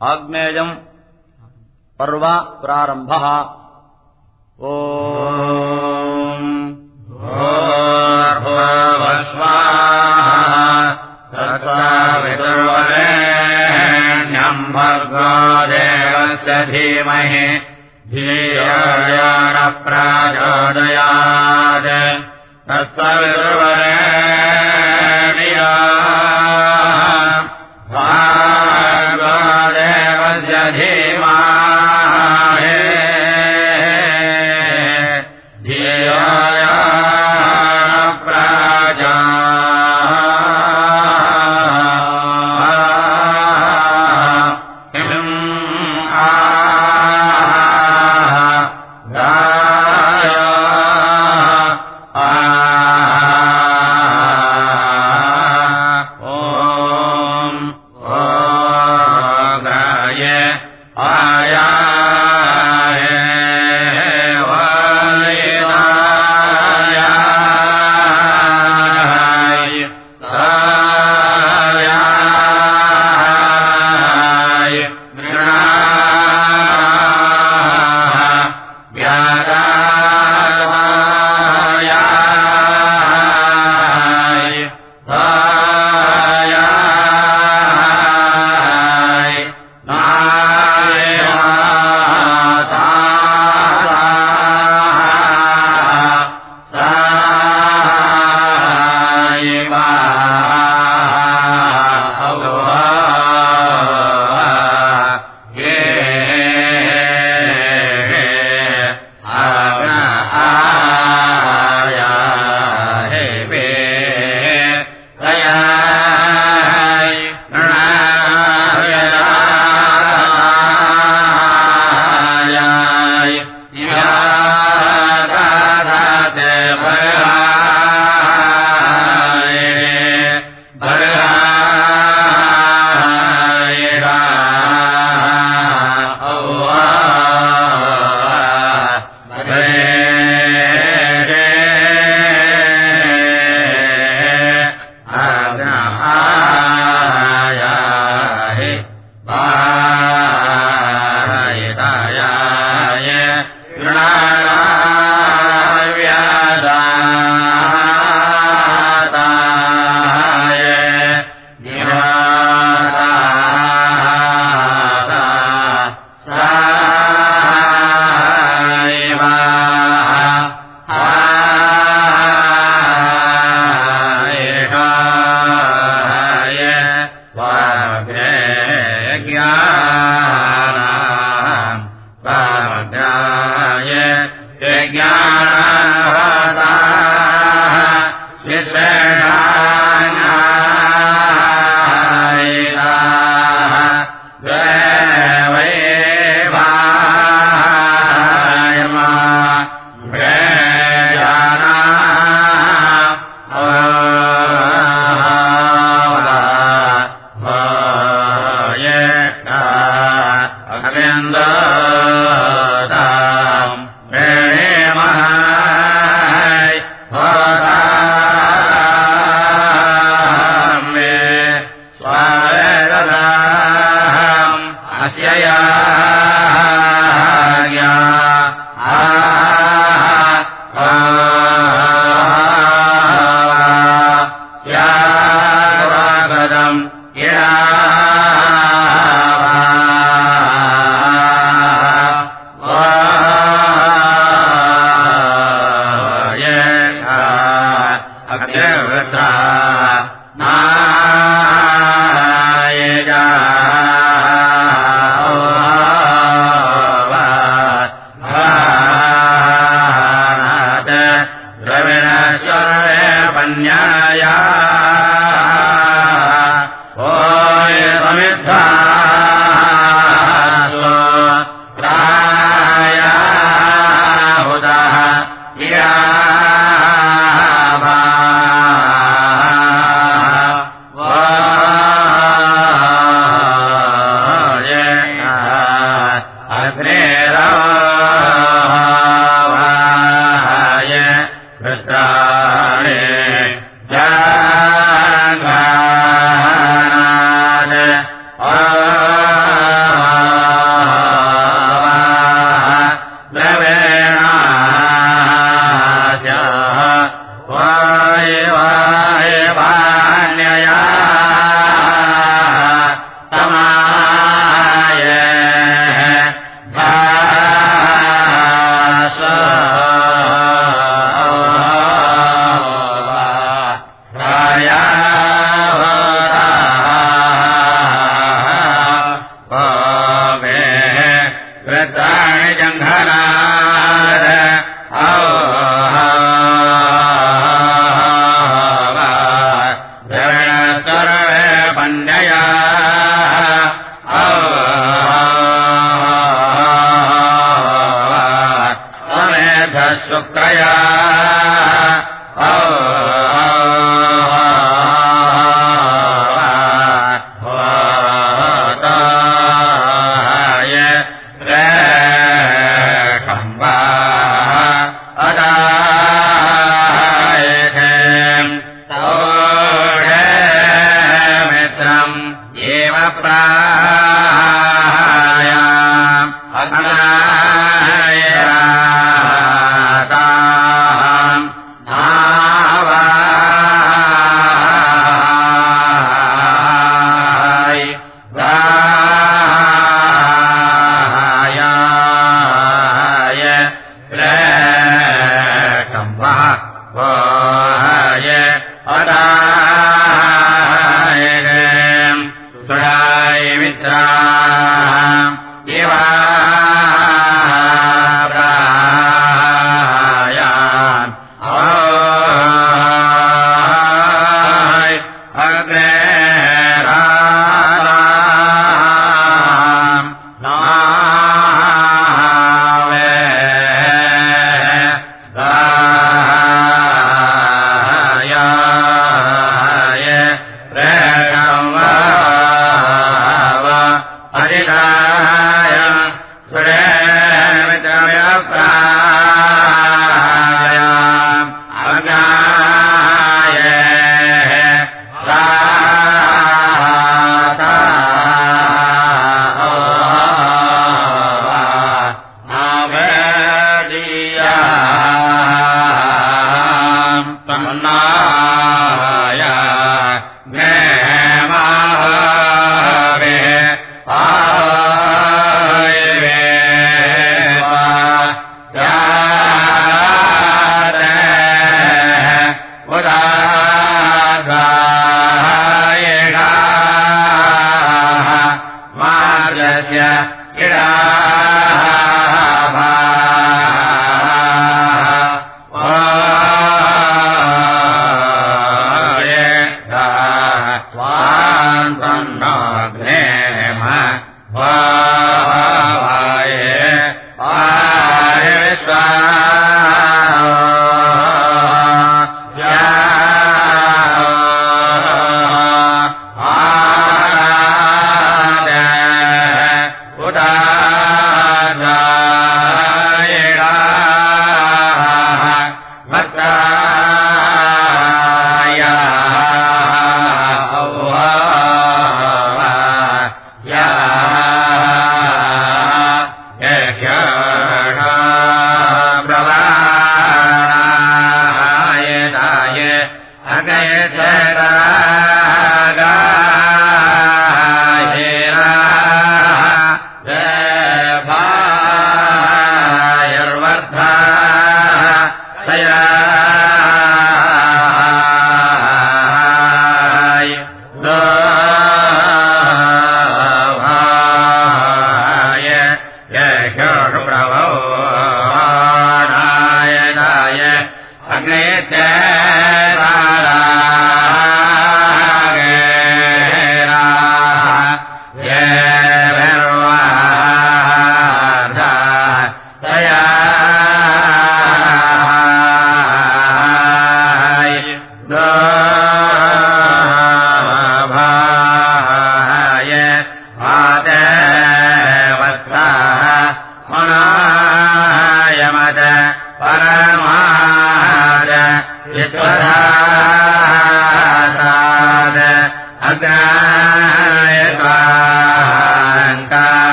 आग्नेयम् पर्व प्रारम्भः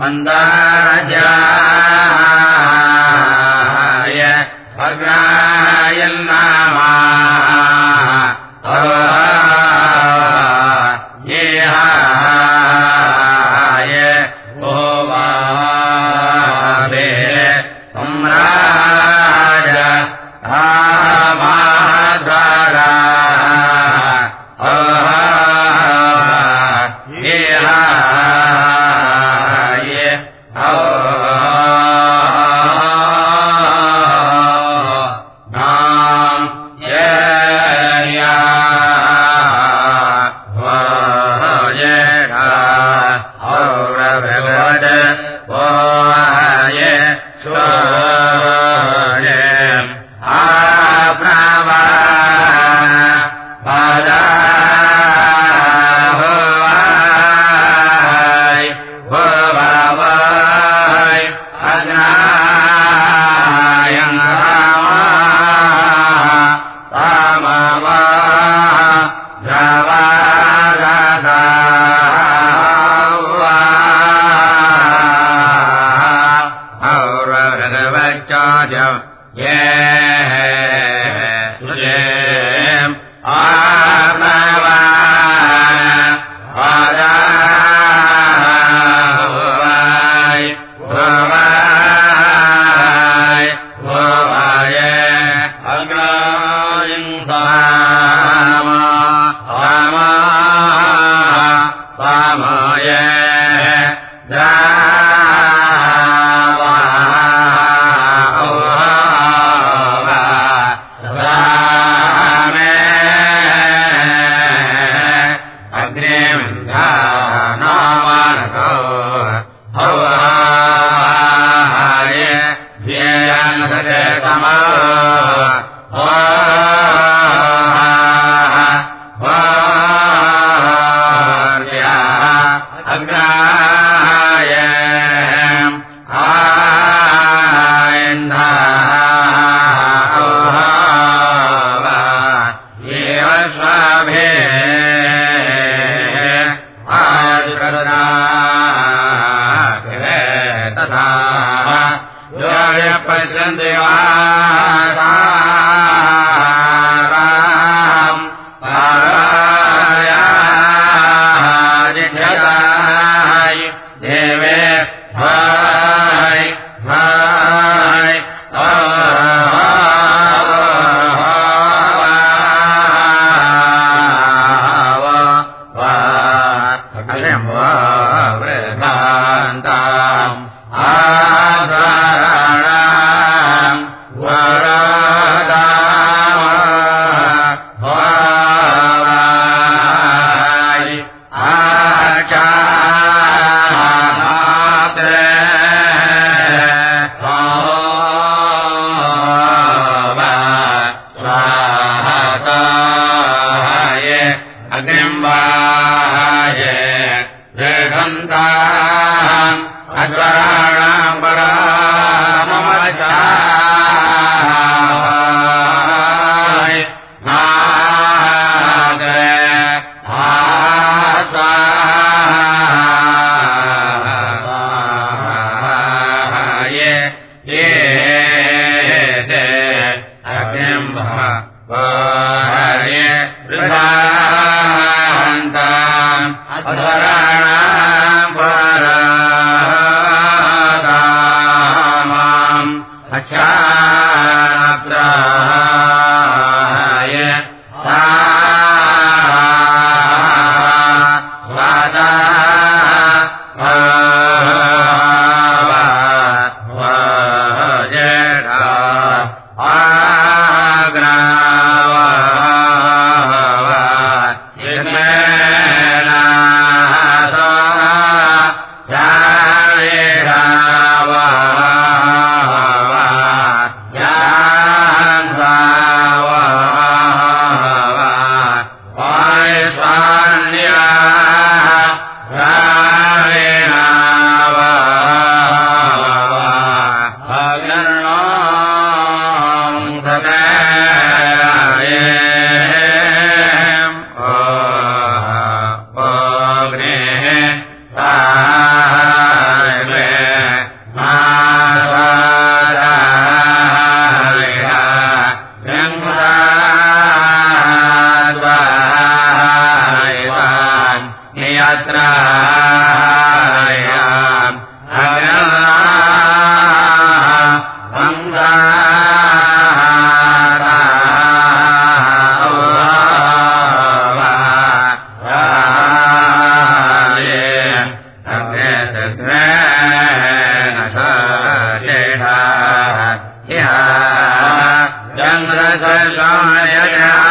मन्दाराजाय I वा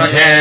रथे